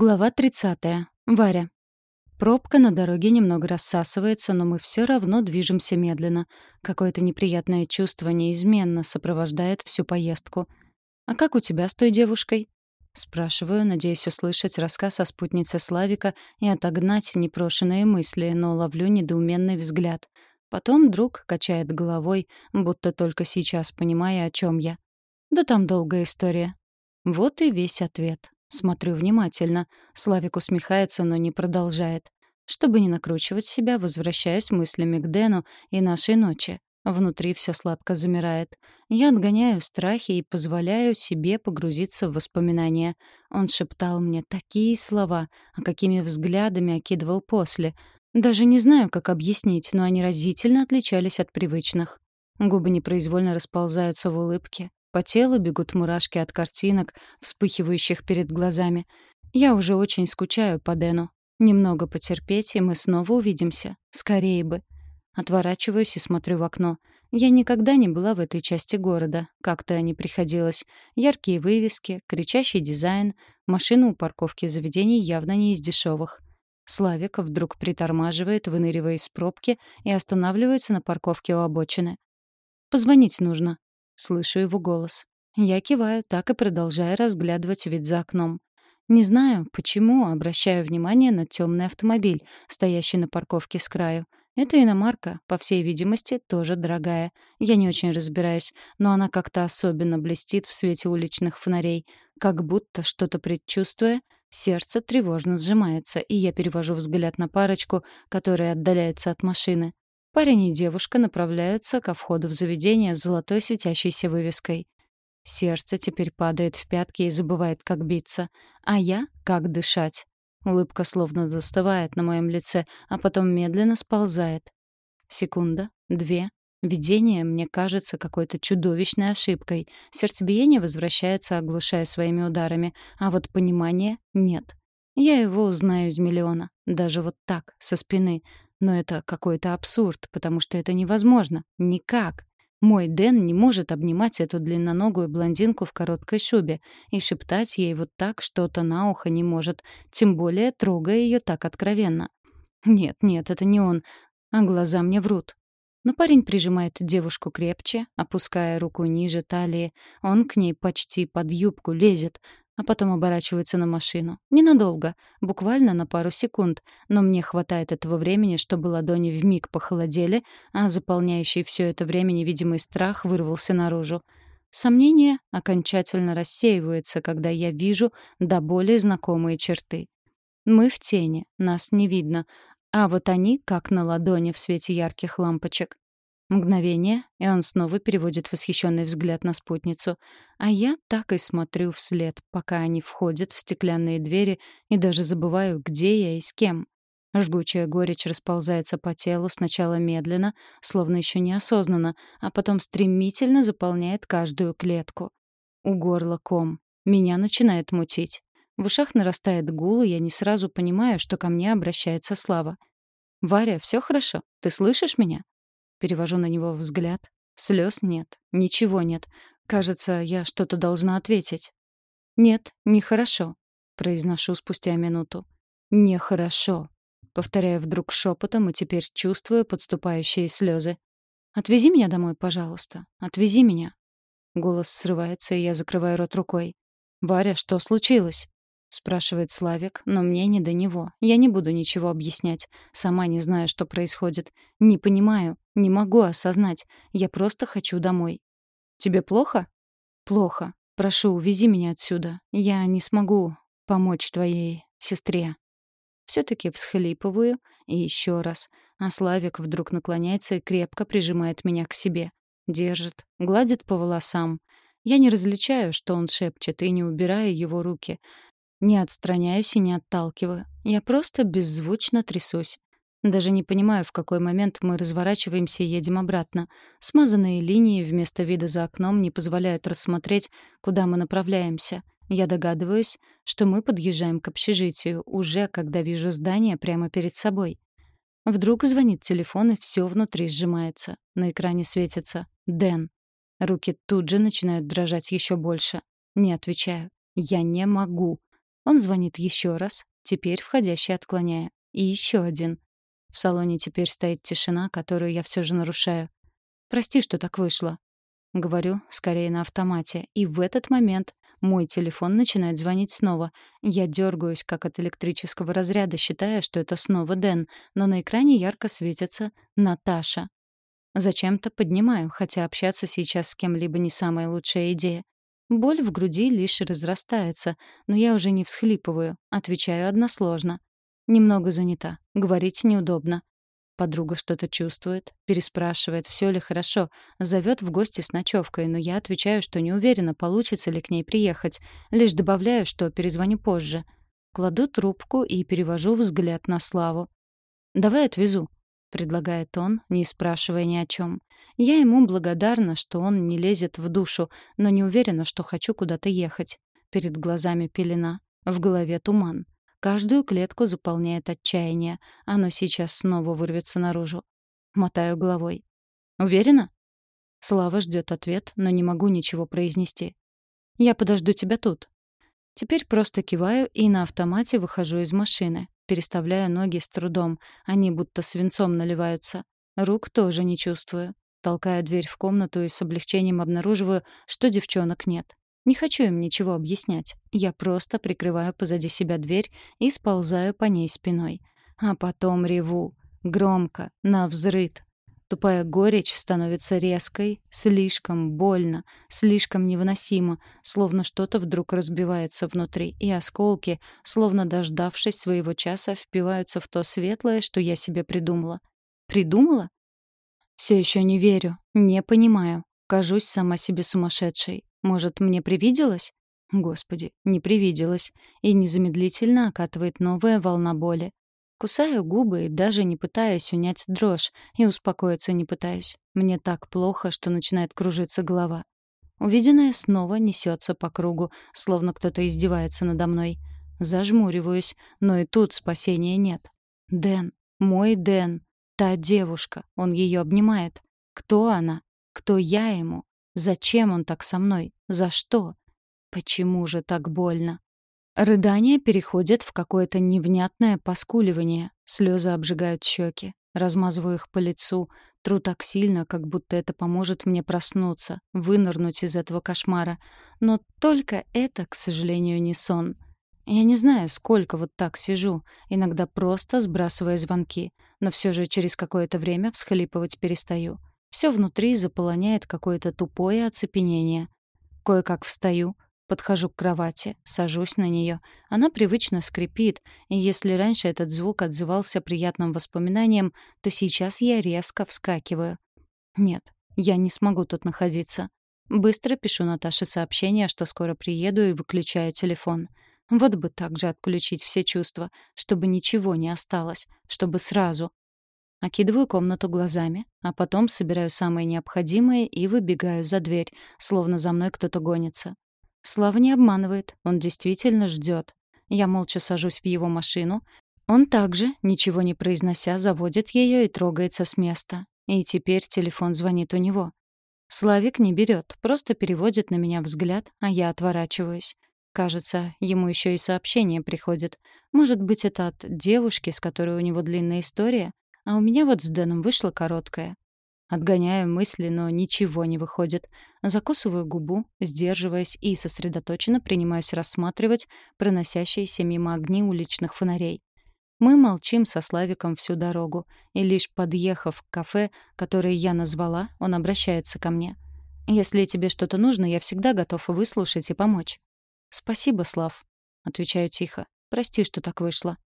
Глава 30. Варя. Пробка на дороге немного рассасывается, но мы все равно движемся медленно. Какое-то неприятное чувство неизменно сопровождает всю поездку. «А как у тебя с той девушкой?» Спрашиваю, надеясь услышать рассказ о спутнице Славика и отогнать непрошенные мысли, но ловлю недоуменный взгляд. Потом друг качает головой, будто только сейчас понимая, о чем я. «Да там долгая история». Вот и весь ответ. Смотрю внимательно. Славик усмехается, но не продолжает. Чтобы не накручивать себя, возвращаюсь мыслями к Дэну и нашей ночи. Внутри все сладко замирает. Я отгоняю страхи и позволяю себе погрузиться в воспоминания. Он шептал мне такие слова, а какими взглядами окидывал после. Даже не знаю, как объяснить, но они разительно отличались от привычных. Губы непроизвольно расползаются в улыбке. По телу бегут мурашки от картинок, вспыхивающих перед глазами. Я уже очень скучаю по Дэну. Немного потерпеть, и мы снова увидимся. Скорее бы. Отворачиваюсь и смотрю в окно. Я никогда не была в этой части города. Как-то не приходилось. Яркие вывески, кричащий дизайн, машины у парковки заведений явно не из дешевых. Славик вдруг притормаживает, выныривая из пробки, и останавливается на парковке у обочины. «Позвонить нужно», Слышу его голос. Я киваю, так и продолжая разглядывать вид за окном. Не знаю, почему обращаю внимание на темный автомобиль, стоящий на парковке с краю. Это иномарка, по всей видимости, тоже дорогая. Я не очень разбираюсь, но она как-то особенно блестит в свете уличных фонарей. Как будто, что-то предчувствуя, сердце тревожно сжимается, и я перевожу взгляд на парочку, которая отдаляется от машины. Парень и девушка направляются ко входу в заведение с золотой светящейся вывеской. Сердце теперь падает в пятки и забывает, как биться. А я — как дышать. Улыбка словно застывает на моем лице, а потом медленно сползает. Секунда, две. Видение мне кажется какой-то чудовищной ошибкой. Сердцебиение возвращается, оглушая своими ударами, а вот понимания нет. Я его узнаю из миллиона. Даже вот так, со спины. Но это какой-то абсурд, потому что это невозможно. Никак. Мой Дэн не может обнимать эту длинноногую блондинку в короткой шубе и шептать ей вот так что-то на ухо не может, тем более трогая ее так откровенно. Нет, нет, это не он, а глаза мне врут. Но парень прижимает девушку крепче, опуская руку ниже талии. Он к ней почти под юбку лезет, а потом оборачивается на машину. Ненадолго, буквально на пару секунд, но мне хватает этого времени, чтобы ладони вмиг похолодели, а заполняющий все это время невидимый страх вырвался наружу. Сомнение окончательно рассеивается, когда я вижу до боли знакомые черты. Мы в тени, нас не видно, а вот они как на ладони в свете ярких лампочек. Мгновение, и он снова переводит восхищенный взгляд на спутницу. А я так и смотрю вслед, пока они входят в стеклянные двери, и даже забываю, где я и с кем. Жгучая горечь расползается по телу сначала медленно, словно еще неосознанно, а потом стремительно заполняет каждую клетку. У горла ком. Меня начинает мутить. В ушах нарастает гул, и я не сразу понимаю, что ко мне обращается Слава. «Варя, все хорошо? Ты слышишь меня?» Перевожу на него взгляд. Слез нет, ничего нет. Кажется, я что-то должна ответить. «Нет, нехорошо», — произношу спустя минуту. «Нехорошо», — повторяю вдруг шепотом и теперь чувствую подступающие слезы. «Отвези меня домой, пожалуйста. Отвези меня». Голос срывается, и я закрываю рот рукой. «Варя, что случилось?» — спрашивает Славик, но мне не до него. Я не буду ничего объяснять. Сама не знаю, что происходит. Не понимаю, не могу осознать. Я просто хочу домой. «Тебе плохо?» «Плохо. Прошу, увези меня отсюда. Я не смогу помочь твоей сестре». Все-таки всхлипываю и еще раз. А Славик вдруг наклоняется и крепко прижимает меня к себе. Держит, гладит по волосам. Я не различаю, что он шепчет, и не убираю его руки — не отстраняюсь и не отталкиваю. Я просто беззвучно трясусь. Даже не понимаю, в какой момент мы разворачиваемся и едем обратно. Смазанные линии вместо вида за окном не позволяют рассмотреть, куда мы направляемся. Я догадываюсь, что мы подъезжаем к общежитию, уже когда вижу здание прямо перед собой. Вдруг звонит телефон, и все внутри сжимается. На экране светится «Дэн». Руки тут же начинают дрожать еще больше. Не отвечаю. Я не могу. Он звонит еще раз, теперь входящий отклоняя. И еще один. В салоне теперь стоит тишина, которую я все же нарушаю. «Прости, что так вышло». Говорю, скорее на автомате. И в этот момент мой телефон начинает звонить снова. Я дергаюсь, как от электрического разряда, считая, что это снова Дэн, но на экране ярко светится «Наташа». Зачем-то поднимаю, хотя общаться сейчас с кем-либо не самая лучшая идея. Боль в груди лишь разрастается, но я уже не всхлипываю, отвечаю односложно. Немного занята, говорить неудобно. Подруга что-то чувствует, переспрашивает, все ли хорошо, зовет в гости с ночевкой, но я отвечаю, что не уверена, получится ли к ней приехать, лишь добавляю, что перезвоню позже. Кладу трубку и перевожу взгляд на Славу. «Давай отвезу», — предлагает он, не спрашивая ни о чем. Я ему благодарна, что он не лезет в душу, но не уверена, что хочу куда-то ехать. Перед глазами пелена, в голове туман. Каждую клетку заполняет отчаяние. Оно сейчас снова вырвется наружу. Мотаю головой. «Уверена?» Слава ждет ответ, но не могу ничего произнести. «Я подожду тебя тут». Теперь просто киваю и на автомате выхожу из машины. Переставляю ноги с трудом. Они будто свинцом наливаются. Рук тоже не чувствую. Толкаю дверь в комнату и с облегчением обнаруживаю, что девчонок нет. Не хочу им ничего объяснять. Я просто прикрываю позади себя дверь и сползаю по ней спиной. А потом реву. Громко, навзрыд. Тупая горечь становится резкой, слишком больно, слишком невыносимо, словно что-то вдруг разбивается внутри, и осколки, словно дождавшись своего часа, впиваются в то светлое, что я себе придумала. Придумала? Все еще не верю, не понимаю. Кажусь сама себе сумасшедшей. Может, мне привиделось? Господи, не привиделось. И незамедлительно окатывает новая волна боли. Кусаю губы и даже не пытаюсь унять дрожь, и успокоиться не пытаюсь. Мне так плохо, что начинает кружиться голова. Увиденное снова несется по кругу, словно кто-то издевается надо мной. Зажмуриваюсь, но и тут спасения нет. Дэн, мой Дэн, та девушка, он ее обнимает. Кто она? Кто я ему? Зачем он так со мной? За что? Почему же так больно? Рыдание переходит в какое-то невнятное поскуливание. Слезы обжигают щеки. Размазываю их по лицу. Тру так сильно, как будто это поможет мне проснуться, вынырнуть из этого кошмара. Но только это, к сожалению, не сон. Я не знаю, сколько вот так сижу, иногда просто сбрасывая звонки, но все же через какое-то время всхлипывать перестаю. Все внутри заполоняет какое-то тупое оцепенение. Кое-как встаю, подхожу к кровати, сажусь на нее. Она привычно скрипит, и если раньше этот звук отзывался приятным воспоминанием, то сейчас я резко вскакиваю. Нет, я не смогу тут находиться. Быстро пишу Наташе сообщение, что скоро приеду, и выключаю телефон. Вот бы так же отключить все чувства, чтобы ничего не осталось, чтобы сразу, Окидываю комнату глазами, а потом собираю самое необходимое и выбегаю за дверь, словно за мной кто-то гонится. Слава не обманывает, он действительно ждет. Я молча сажусь в его машину. Он также, ничего не произнося, заводит ее и трогается с места. И теперь телефон звонит у него. Славик не берет, просто переводит на меня взгляд, а я отворачиваюсь. Кажется, ему еще и сообщение приходит. Может быть, это от девушки, с которой у него длинная история? А у меня вот с Дэном вышла короткая. Отгоняю мысли, но ничего не выходит. Закусываю губу, сдерживаясь и сосредоточенно принимаюсь рассматривать проносящиеся мимо огни уличных фонарей. Мы молчим со Славиком всю дорогу, и лишь подъехав к кафе, которое я назвала, он обращается ко мне. «Если тебе что-то нужно, я всегда готов выслушать и помочь». «Спасибо, Слав», — отвечаю тихо. «Прости, что так вышло».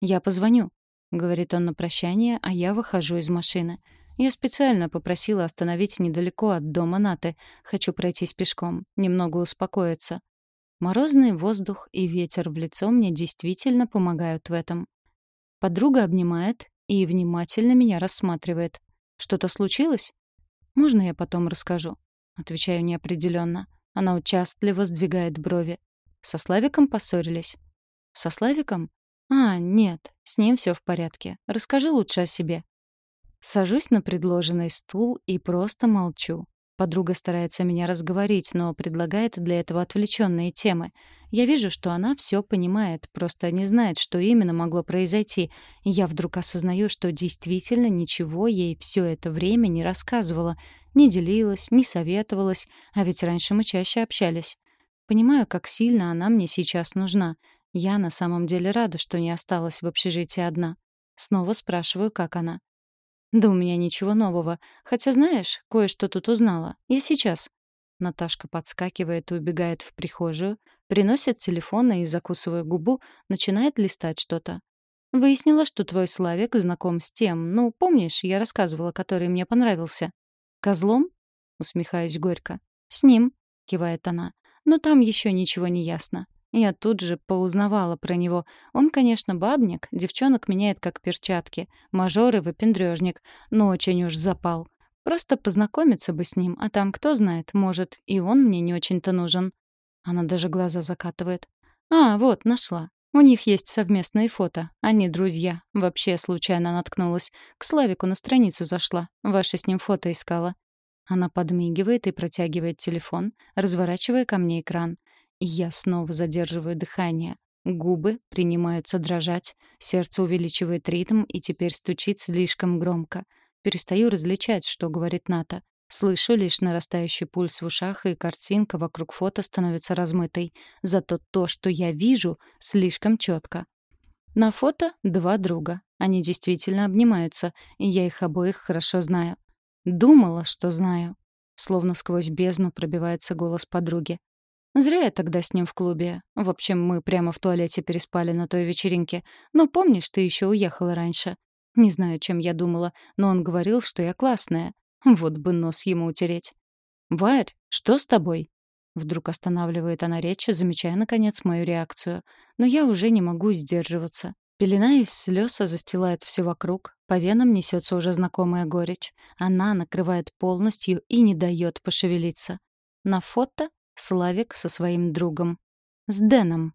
«Я позвоню», — говорит он на прощание, а я выхожу из машины. Я специально попросила остановить недалеко от дома Наты. Хочу пройтись пешком, немного успокоиться. Морозный воздух и ветер в лицо мне действительно помогают в этом. Подруга обнимает и внимательно меня рассматривает. Что-то случилось? Можно я потом расскажу? Отвечаю неопределенно. Она участливо сдвигает брови. Со Славиком поссорились. Со Славиком? «А, нет, с ним все в порядке. Расскажи лучше о себе». Сажусь на предложенный стул и просто молчу. Подруга старается меня разговорить, но предлагает для этого отвлеченные темы. Я вижу, что она все понимает, просто не знает, что именно могло произойти. И я вдруг осознаю, что действительно ничего ей все это время не рассказывала, не делилась, не советовалась, а ведь раньше мы чаще общались. Понимаю, как сильно она мне сейчас нужна. Я на самом деле рада, что не осталась в общежитии одна. Снова спрашиваю, как она. «Да у меня ничего нового. Хотя, знаешь, кое-что тут узнала. Я сейчас». Наташка подскакивает и убегает в прихожую, приносит телефон и, закусывая губу, начинает листать что-то. Выяснила, что твой Славик знаком с тем, ну, помнишь, я рассказывала, который мне понравился. «Козлом?» — усмехаюсь горько. «С ним», — кивает она. «Но там еще ничего не ясно. Я тут же поузнавала про него. Он, конечно, бабник, девчонок меняет как перчатки, мажор и выпендрёжник, но очень уж запал. Просто познакомиться бы с ним, а там, кто знает, может, и он мне не очень-то нужен. Она даже глаза закатывает. «А, вот, нашла. У них есть совместные фото. Они друзья. Вообще случайно наткнулась. К Славику на страницу зашла. Ваше с ним фото искала». Она подмигивает и протягивает телефон, разворачивая ко мне экран. Я снова задерживаю дыхание. Губы принимаются дрожать, сердце увеличивает ритм и теперь стучит слишком громко. Перестаю различать, что говорит Ната. Слышу лишь нарастающий пульс в ушах, и картинка вокруг фото становится размытой. Зато то, что я вижу, слишком четко. На фото два друга. Они действительно обнимаются, и я их обоих хорошо знаю. Думала, что знаю. Словно сквозь бездну пробивается голос подруги. Зря я тогда с ним в клубе. В общем, мы прямо в туалете переспали на той вечеринке. Но помнишь, ты еще уехала раньше. Не знаю, чем я думала, но он говорил, что я классная. Вот бы нос ему утереть. «Варь, что с тобой?» Вдруг останавливает она речь, замечая, наконец, мою реакцию. Но я уже не могу сдерживаться. Пелена из слез застилает все вокруг, по венам несется уже знакомая горечь. Она накрывает полностью и не дает пошевелиться. На фото Славик со своим другом. С Дэном.